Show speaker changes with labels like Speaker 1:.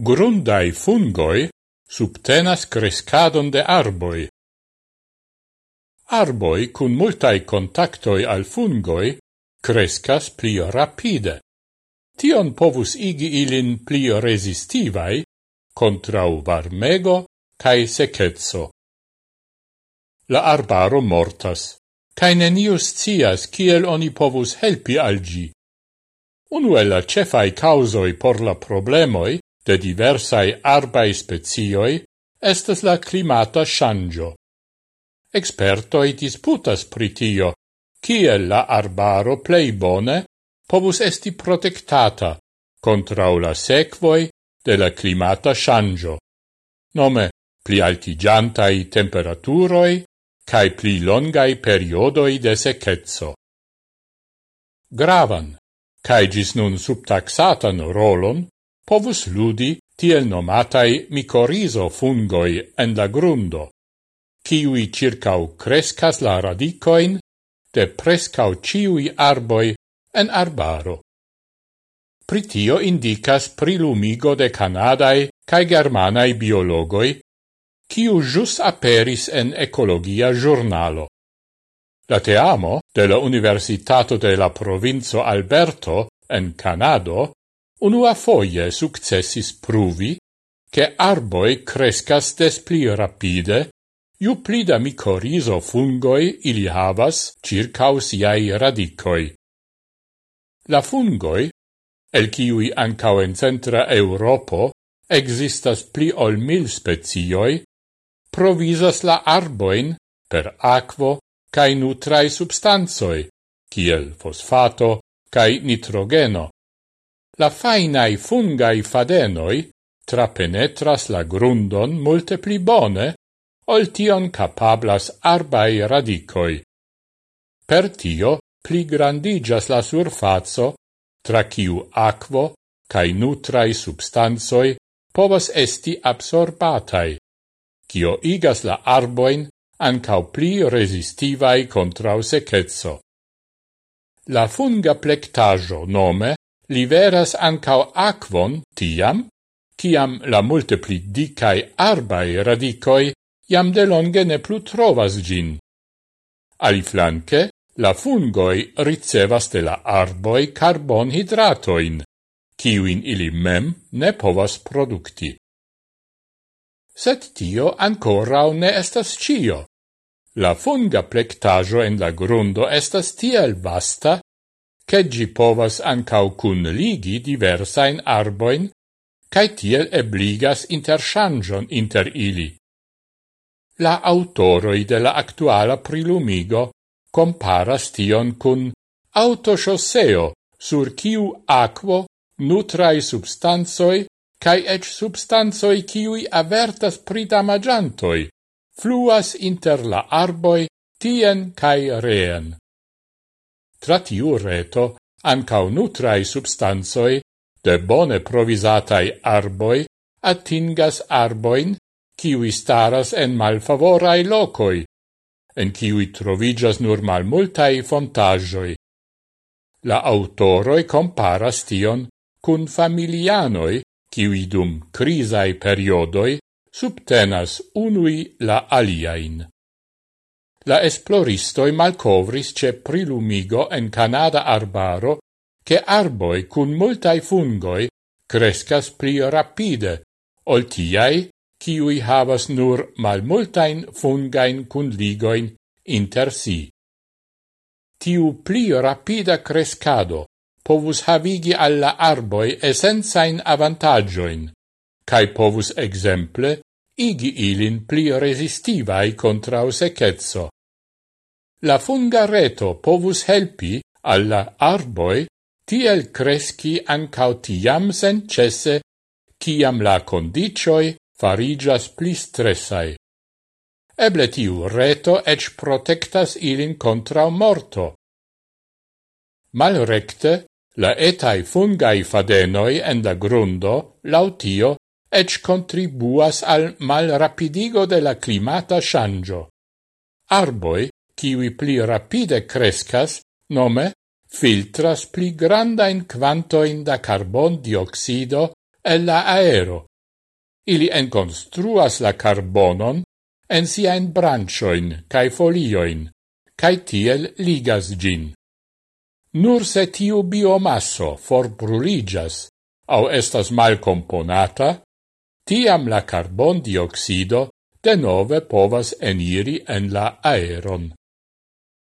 Speaker 1: Grundai fungoi subtenas crescadon de arboi. Arboi cun multai contactoi al fungoi crescas pli rapide. Tion povus igi ilin pli resistivai contrau varmego cae secetso. La arbaro mortas, cae nenius cias kiel oni povus helpi al gi. Unue cefai causoi por la problemoi de diversai arbai spezioi estes la climata shangio. Expertoi disputas pritio, kiel la arbaro plei bone povus esti protectata contra la sequoi de la climata shangio, nome pli altigiantai temperaturoi cae pli longai periodoi de secezzo. Gravan, cae gis nun subtaxatan rolon, povus ludi tiel nomatai micorizo fungoi en la grundo, kiui circau crescas la radicoin de prescau ciui arboi en arbaro. Pritio indicas prilumigo de Canadai cae Germanai biologoi, kiu jus aperis en ecologia giornalo. La teamo de la Universitato de la Provinzo Alberto en Canado unua foie successis pruvi che arboi crescas des pli rapide, ju pli da micorizo fungoi ili havas circaus iai radicoi. La fungoi, el ciui ancao en centra Europo, existas pli ol mil spezioi, provisas la arboin per aquo cae nutrae substanzoi, kiel fosfato cae nitrogeno, la fainai fungai fadenoi trapenetras la grundon multe pli bone, ol tion capablas arbai radicoi. Per tio pli grandigas la surfazzo, tra ciu aquo cae nutrai substanzoi povas esti absorbatai, cio igas la arboin ancau pli resistivai contrau secezzo. La funga plectajo nome liveras ancao aquon tiam, ciam la multipli dicae arbae radicoi iam delonge ne plu trovas gin. Aliflanque, la fungoi ricevas de la arboi carbonhidratoin, ciuin ili mem ne povas producti. Sed tio ancorau ne estas cio. La funga plectajo en la grundo estas tiel vasta che gi povas ancau cun ligi diversain arboin, cae tiel ebligas interchangion inter ili. La autoroi de la actuala prilumigo comparas tion cun autoshosseo sur kiu aquo, nutrai substanzoi, cae ec substanzoi ciui avertas pridamagiantoi, fluas inter la arboi tien cae reen. Tra tiu reto ancau nutrai substanzoi de bone provisatai arboi atingas arboin kiwi staras en malfavorai locoi, en kiwi trovigas nur malmultai fontajoi. La autoroi comparas tion cun familianoi, kiwi dum crisai periodoi subtenas unui la aliain. La esploristoi malcovris ce prilumigo en Canada arbaro che arboi cun multai fungoi crescas pli rapide, ol tiai, ciui havas nur malmultain fungain cun ligoin inter si. Tiu pli rapida crescado povus havigi alla arboi essenzain avantagioin, cae povus exemple igi ilin pli resistivai contrau secezzo. La funga reto povus helpi alla arboi tiel cresci ancau tiam sencesse ciam la condicioi farigias pli stressai. Eble tiu reto ec protectas ilin contra morto. Malrecte, la etai fungai fadenoi en la grundo, lautio, ec contribuas al malrapidigo de la climata shangio. Arboi, kiwi pli rapide crescas, nome, filtras pli granda grandain quantoin da carbon dioxido e la aero. Ili enconstruas la carbonon en siain branchoin cae folioin, cae tiel ligas gin. Nur se tiu biomasso forbruligas, au estas mal componata, tiam la carbon dioxido de nove povas eniri en la aeron.